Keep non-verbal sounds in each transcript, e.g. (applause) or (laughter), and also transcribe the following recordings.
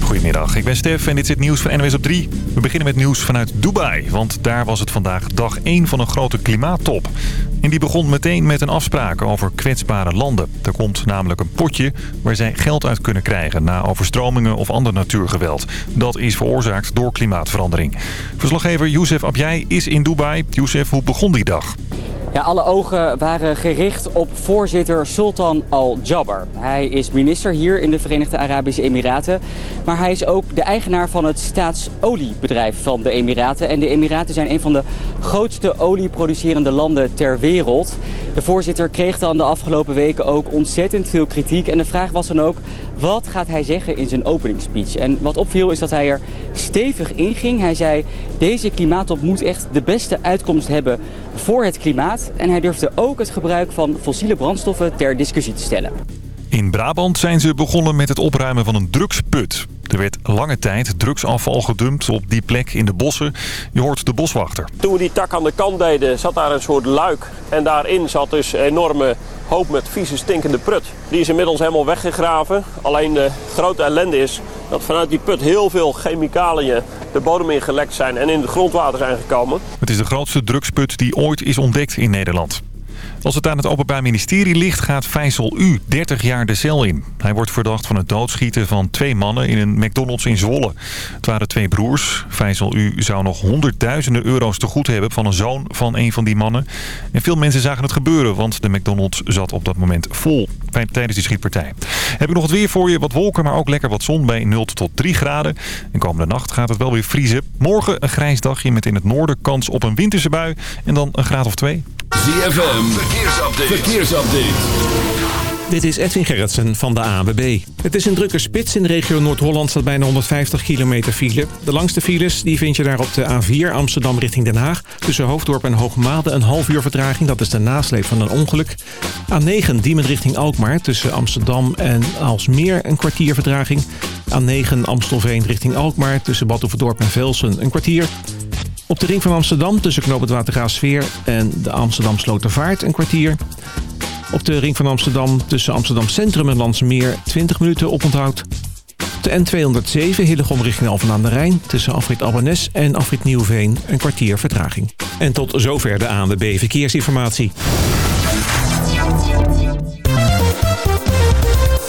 Goedemiddag, ik ben Stef en dit is het nieuws van NWS op 3. We beginnen met nieuws vanuit Dubai, want daar was het vandaag dag 1 van een grote klimaattop. En die begon meteen met een afspraak over kwetsbare landen. Er komt namelijk een potje waar zij geld uit kunnen krijgen na overstromingen of ander natuurgeweld. Dat is veroorzaakt door klimaatverandering. Verslaggever Youssef Abjai is in Dubai. Youssef, hoe begon die dag? Ja, alle ogen waren gericht op voorzitter Sultan Al-Jabbar. Hij is minister hier in de Verenigde Arabische Emiraten. Maar hij is ook de eigenaar van het staatsoliebedrijf van de Emiraten. En de Emiraten zijn een van de grootste olieproducerende landen ter wereld. De voorzitter kreeg dan de afgelopen weken ook ontzettend veel kritiek. En de vraag was dan ook, wat gaat hij zeggen in zijn openingsspeech? En wat opviel is dat hij er stevig in ging. Hij zei, deze klimaattop moet echt de beste uitkomst hebben voor het klimaat. En hij durfde ook het gebruik van fossiele brandstoffen ter discussie te stellen. In Brabant zijn ze begonnen met het opruimen van een drugsput. Er werd lange tijd drugsafval gedumpt op die plek in de bossen. Je hoort de boswachter. Toen we die tak aan de kant deden, zat daar een soort luik. En daarin zat dus een enorme hoop met vieze stinkende prut. Die is inmiddels helemaal weggegraven. Alleen de grote ellende is dat vanuit die put heel veel chemicaliën de bodem ingelekt zijn en in het grondwater zijn gekomen. Het is de grootste drugsput die ooit is ontdekt in Nederland. Als het aan het Openbaar Ministerie ligt, gaat Faisal U 30 jaar de cel in. Hij wordt verdacht van het doodschieten van twee mannen in een McDonald's in Zwolle. Het waren twee broers. Faisal U zou nog honderdduizenden euro's te goed hebben van een zoon van een van die mannen. En veel mensen zagen het gebeuren, want de McDonald's zat op dat moment vol tijdens die schietpartij. Heb ik nog het weer voor je. Wat wolken, maar ook lekker wat zon bij 0 tot 3 graden. En komende nacht gaat het wel weer vriezen. Morgen een grijs dagje met in het noorden kans op een winterse bui. En dan een graad of 2. ZFM, verkeersupdate. verkeersupdate. Dit is Edwin Gerritsen van de ANWB. Het is een drukke spits. In de regio Noord-Holland staat bijna 150 kilometer file. De langste files die vind je daar op de A4 Amsterdam richting Den Haag. Tussen Hoofddorp en Hoogmade een half uur vertraging. Dat is de nasleep van een ongeluk. A9 Diemen richting Alkmaar. Tussen Amsterdam en Alsmeer een kwartier vertraging. A9 Amstelveen richting Alkmaar. Tussen Badhoevedorp en Velsen een kwartier. Op de ring van Amsterdam tussen Knoop het Watergraafsfeer en de Amsterdam Slotervaart een kwartier. Op de ring van Amsterdam tussen Amsterdam Centrum en Landsmeer 20 minuten oponthoud. De N207 Hillegom richting Alphen aan de Rijn tussen Afrit Albanes en Afrit Nieuwveen een kwartier vertraging. En tot zover de ANWB Verkeersinformatie.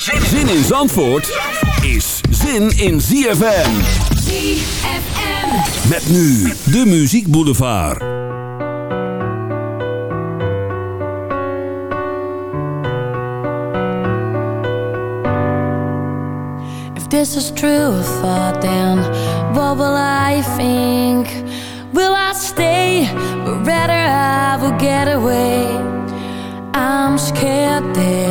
Zin in Zandvoort is zin in ZFM. ZFM. Met nu de Muziek Boulevard. If this is true thought, then what will I think? Will I stay? Or rather, I will get away. I'm scared that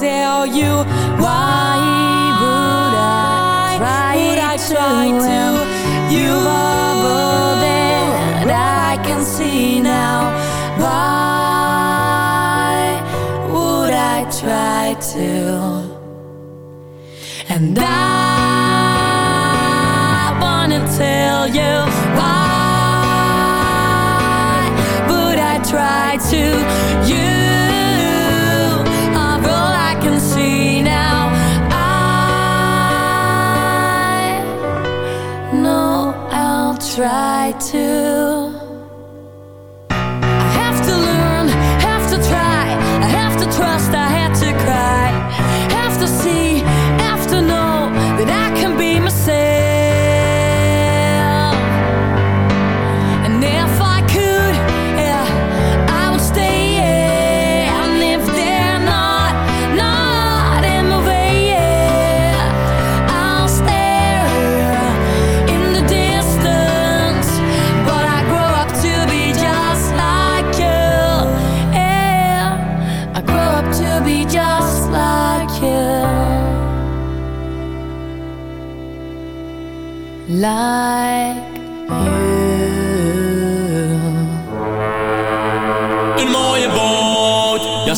tell you why would I try, would I try to? You're bubble that I can see now. Why would I try to? And I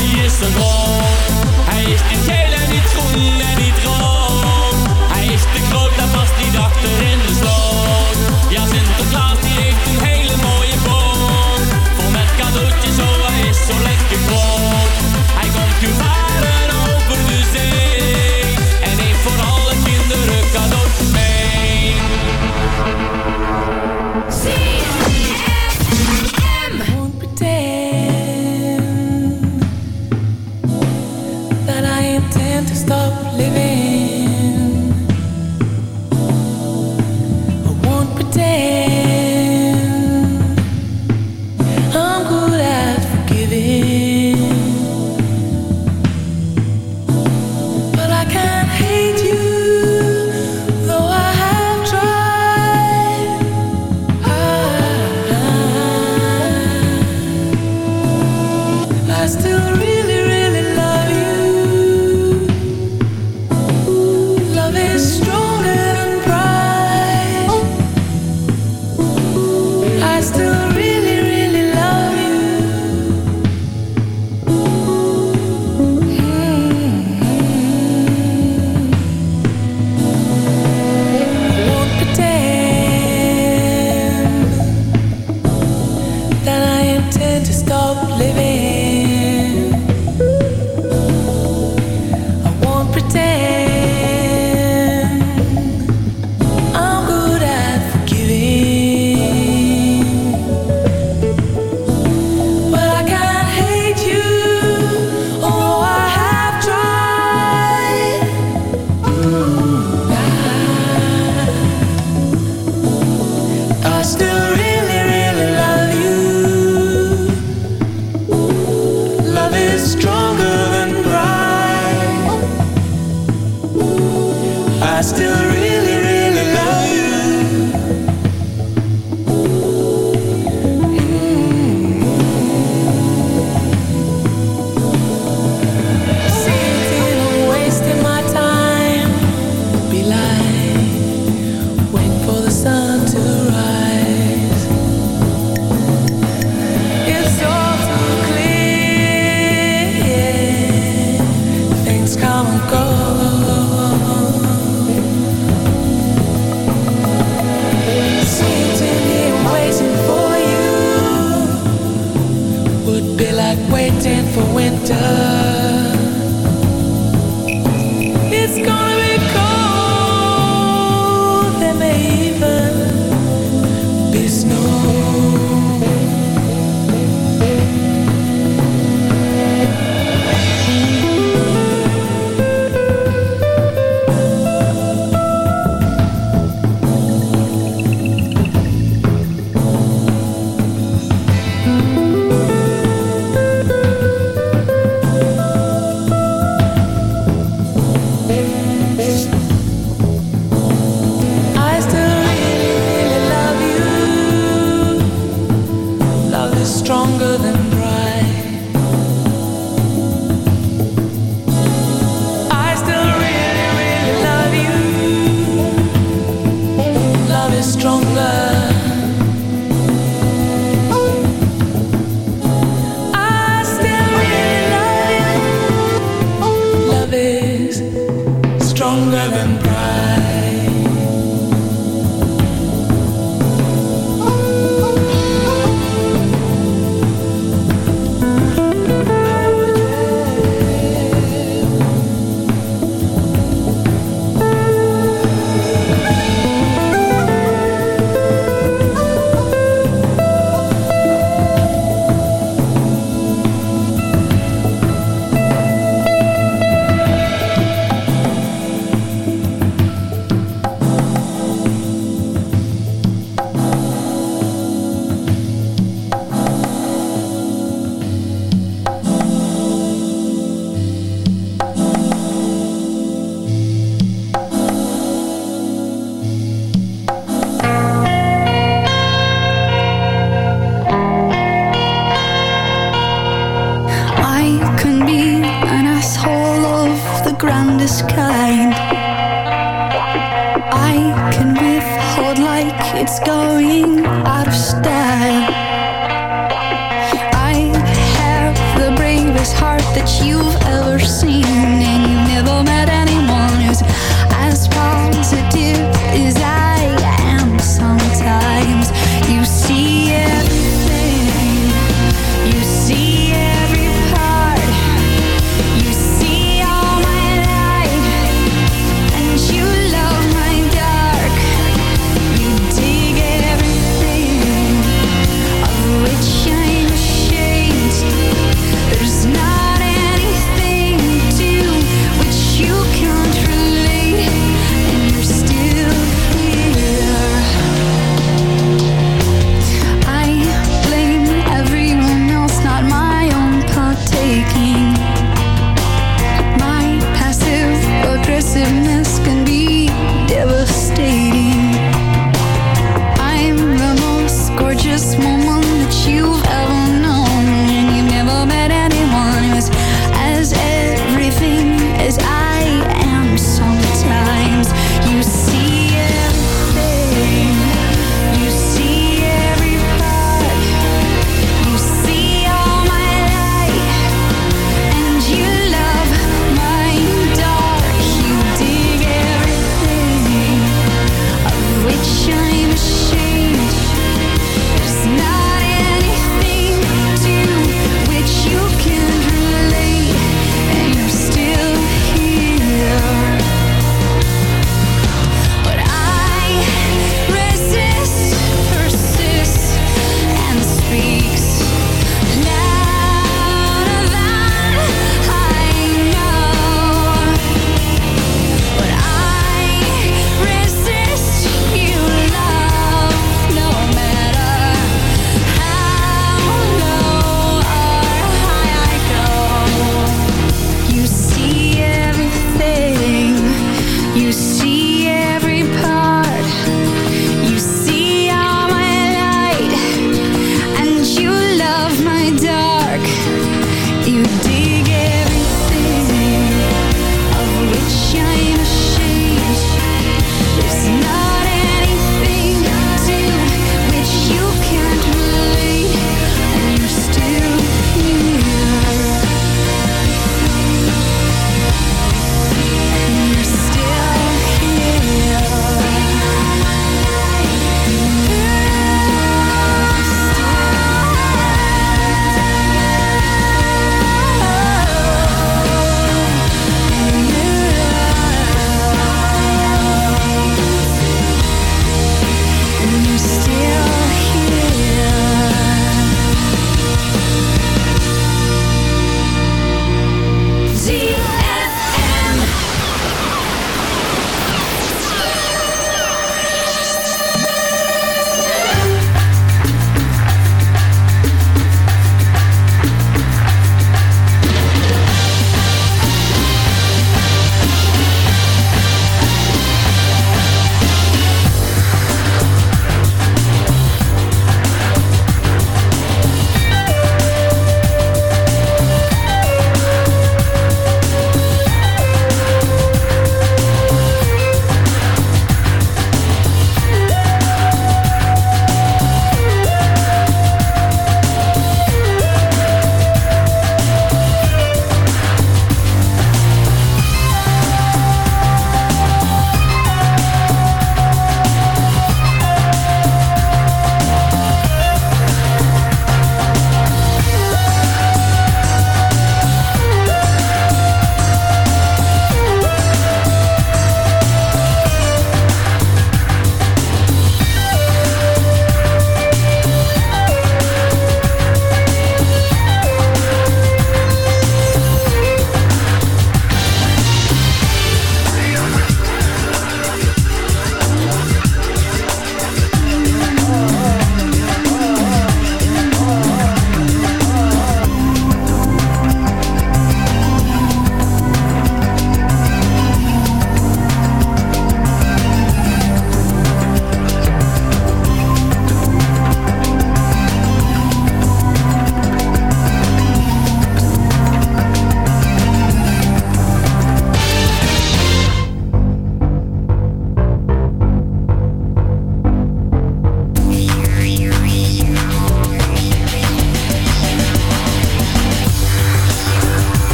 die is zo groot. Hij is niet geel en niet groen en niet rood. Hij is te groot, daar past niet achter in de sloot.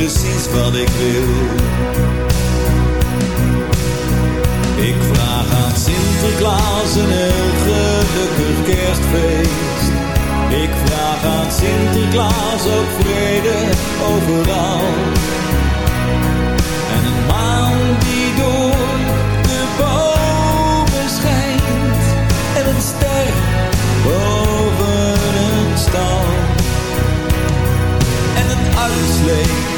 precies wat ik wil. Ik vraag aan Sinterklaas een heel gelukkig kerstfeest. Ik vraag aan Sinterklaas ook vrede overal. En een maan die door de bomen schijnt. En een ster boven een stal. En een uitslee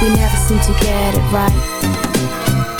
We never seem to get it right.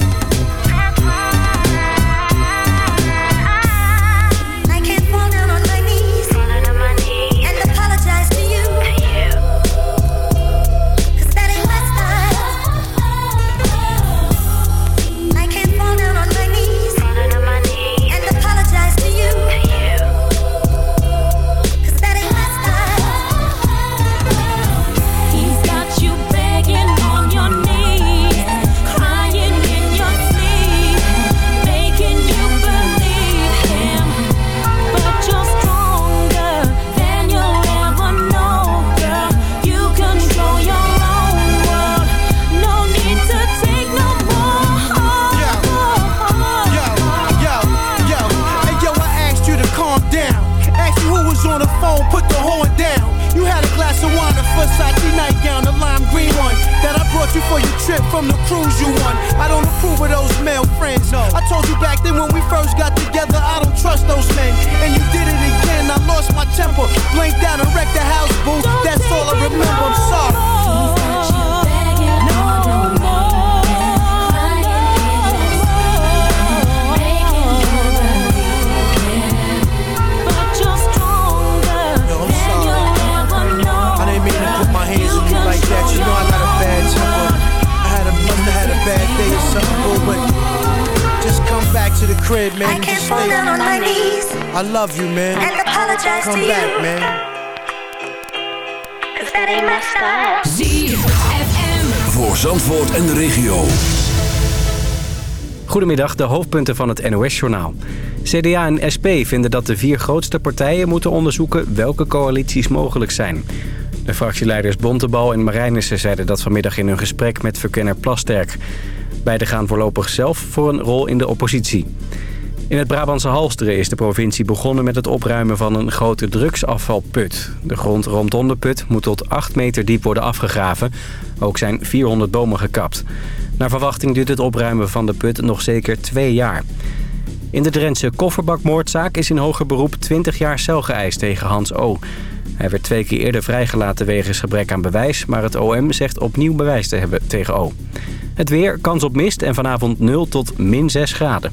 the phone, put the horn down. You had a glass of wine, a Versace nightgown, a lime green one that I brought you for your trip from the cruise you won. I don't approve of those male friends. No. I told you back then when we first got together, I don't trust those men. And you did it again. I lost my temper, blinked out and wrecked the house, boo. Don't That's all I remember. I'm sorry. Goedemiddag, de hoofdpunten van het NOS-journaal. CDA en SP vinden dat de vier grootste partijen moeten onderzoeken welke coalities mogelijk zijn. De fractieleiders Bontebal en Marijnissen zeiden dat vanmiddag in hun gesprek met verkenner Plasterk. Beiden gaan voorlopig zelf voor een rol in de oppositie. In het Brabantse Halsteren is de provincie begonnen met het opruimen van een grote drugsafvalput. De grond rondom de put moet tot 8 meter diep worden afgegraven. Ook zijn 400 bomen gekapt. Naar verwachting duurt het opruimen van de put nog zeker twee jaar. In de Drentse kofferbakmoordzaak is in hoger beroep 20 jaar cel geëist tegen Hans O. Hij werd twee keer eerder vrijgelaten wegens gebrek aan bewijs... maar het OM zegt opnieuw bewijs te hebben tegen O. Het weer, kans op mist en vanavond 0 tot min 6 graden.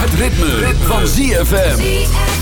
Het ritme, ritme. van ZFM.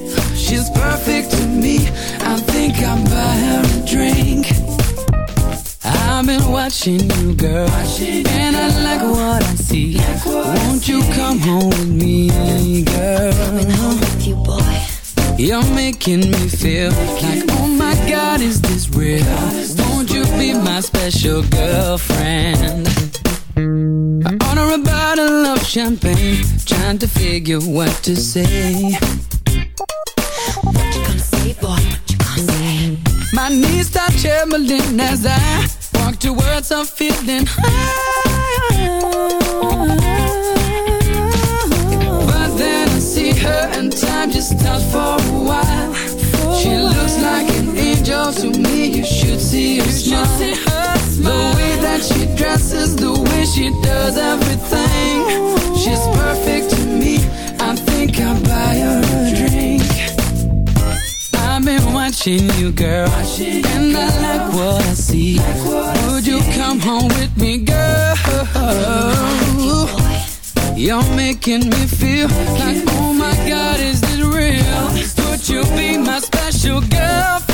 She's perfect to me I think I'll buy her a drink I've been watching you, girl, watching and I like what I see. Like what Won't you come home with me, girl? Coming home with you, boy. You're making me feel like, oh my God, is this real? Won't you be my special girlfriend? I order a bottle of champagne, trying to figure what to say. My knees start trembling as I walk towards a feeling high. But then I see her and time just stops for a while. She looks like an angel to me. You should see her smile. The way that she dresses, the way she does everything. She's perfect to me. I think I'll buy her watching you, girl, and I like what I see. Would you come home with me, girl? You're making me feel like, oh my God, is this real? Would you be my special girlfriend,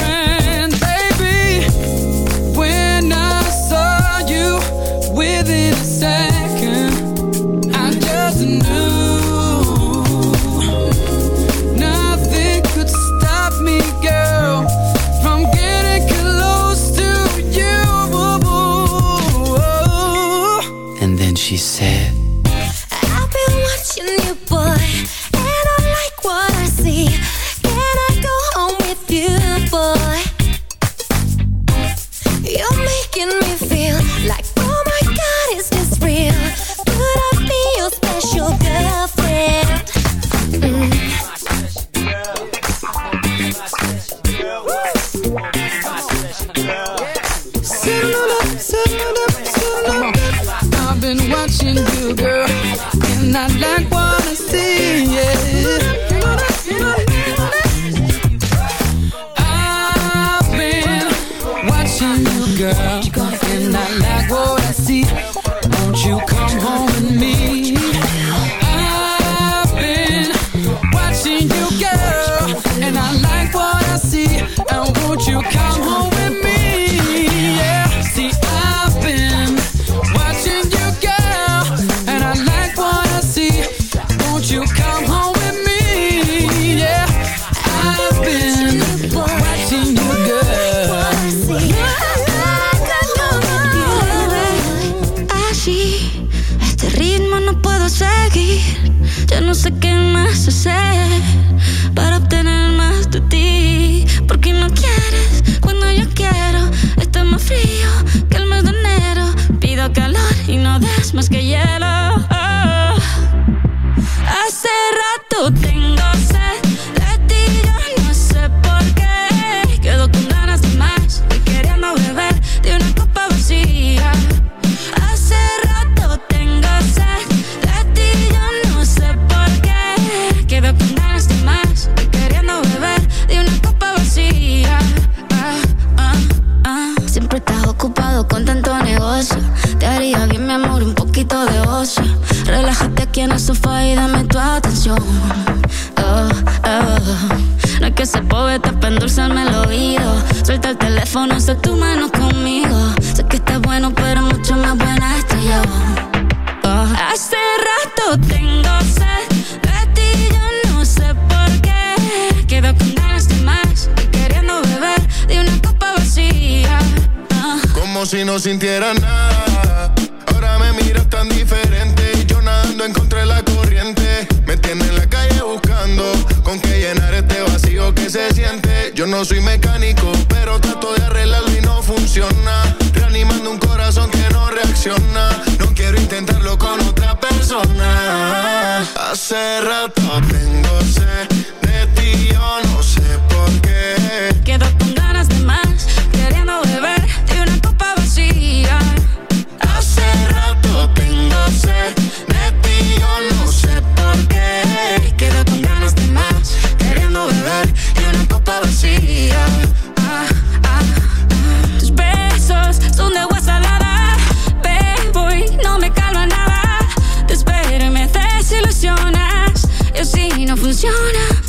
no funciona.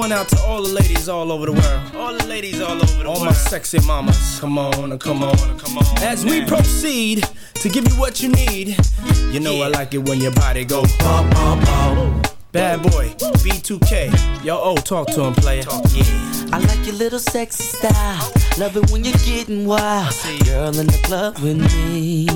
One out to all the ladies all over the world. All the ladies all over the all world. All my sexy mamas. Come on, come on, come on. As we proceed to give you what you need, you know I like it when your body go pop, pop, pop. Bad boy, B2K. Yo, oh, talk to him, player. Yeah. I like your little sexy style. Love it when you're getting wild. Girl in the club with me.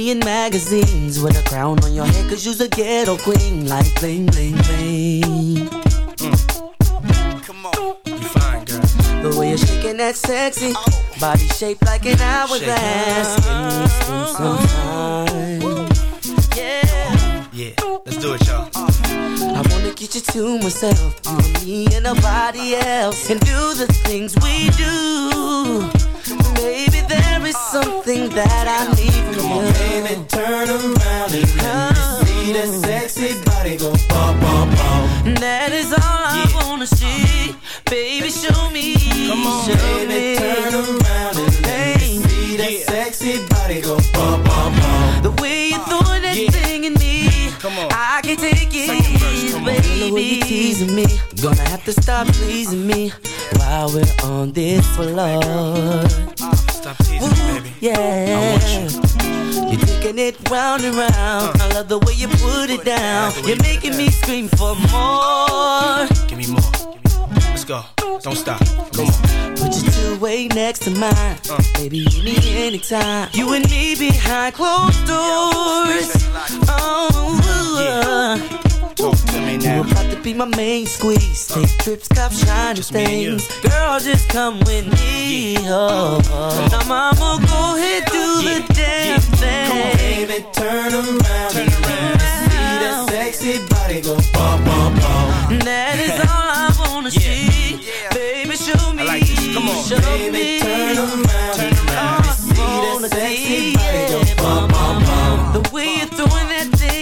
Be in magazines with a crown on your head, cause you's a ghetto queen, like bling, bling, bling. Mm. Come on, you fine, girl. The way you're shaking that sexy body shaped like an hourglass. Can you spend some time? Yeah. Yeah, let's do it, y'all. I wanna get you to myself, you and me and nobody else, and do the things we do. Maybe there is something that I need from Come on, you. baby, turn around and let me see that sexy body go bum, bum, bum. That is all I wanna see. Baby, show me. Come on, show baby, me. turn around and let me see that sexy body go bum, bum, bum. The way you throwing that thing in me, Come on. I can take it, baby. The way you teasing me, gonna have to stop pleasing me while we're on this floor. Stop teasing me, baby. Yeah. I want you. You're taking it round and round. Uh. I love the way you put it down. You're making me scream for more. Give me more. Go. Don't stop. Come on. Put your two way next to mine. Uh. Baby, you need anytime. You and me behind closed doors. Oh, Talk to me now. you about to be my main squeeze. Uh. Take trips, cop shiny me things. Girl, just come with me. Oh, oh. Now, mama, go ahead, do the damn Come on, thing. baby, turn around let me see that sexy body go bum, bum, bum. That is Show Baby, me. turn around Turn around. let me see that sexy body bum, bum, bum. The way you're throwing that thing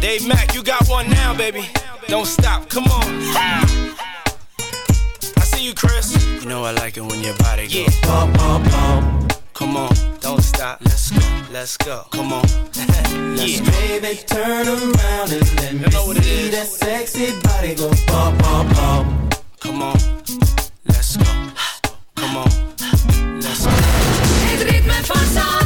Dave Mack, you got one now, baby. Don't stop. Come on. I see you, Chris. You know I like it when your body goes. Yeah. Bum, bum, bum. Come on. Don't stop. Let's go. Let's go. Come on. (laughs) Let's yeah. baby turn around and let me You know what see is. that sexy body go bum, bum, bum. Come on. Let's go. Come on. Let's go. Het ritme van Zandvoort.